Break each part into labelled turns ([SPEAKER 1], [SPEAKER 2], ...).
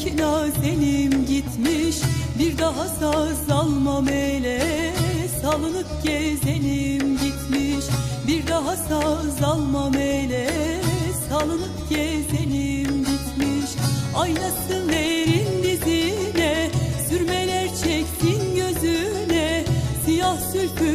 [SPEAKER 1] ki nazenim gitmiş Bir daha saz almam ele. Salınıp gezenim gitmiş Bir daha saz almam ele. Salınıp gezenim gitmiş Aynasın verin dizine. Sürmeler çeksin gözüne Siyah sülfün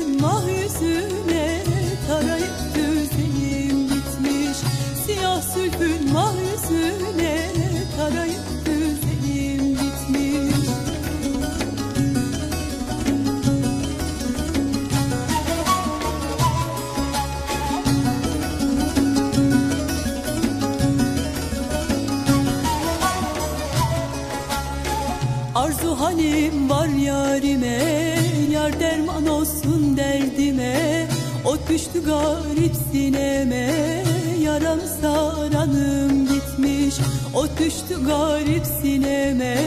[SPEAKER 1] Arzu halim var yarime Yar derman olsun derdime. O düştü garip sineme Yaram saranım gitmiş. O düştü garip sineme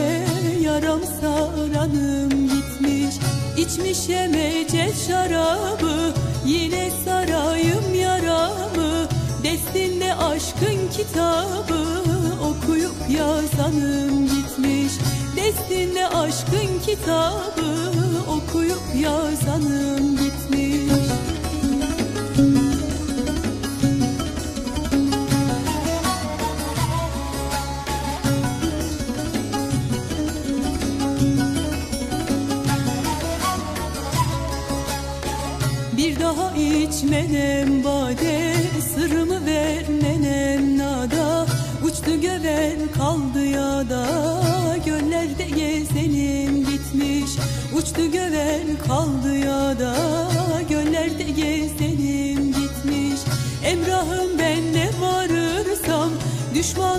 [SPEAKER 1] Yaram saranım gitmiş. İçmiş yemece şarabı Yine sarayım yaramı. Destinde aşkın kitabı Okuyup yazanım gitmiş. Destinde aşkın kitabı Okuyup yazanım gitmiş Bir daha içmenem bade Sırrımı kaldı ya da Göllerde gezenim gitmiş. Emrahım ben ne varırsam Düşmandan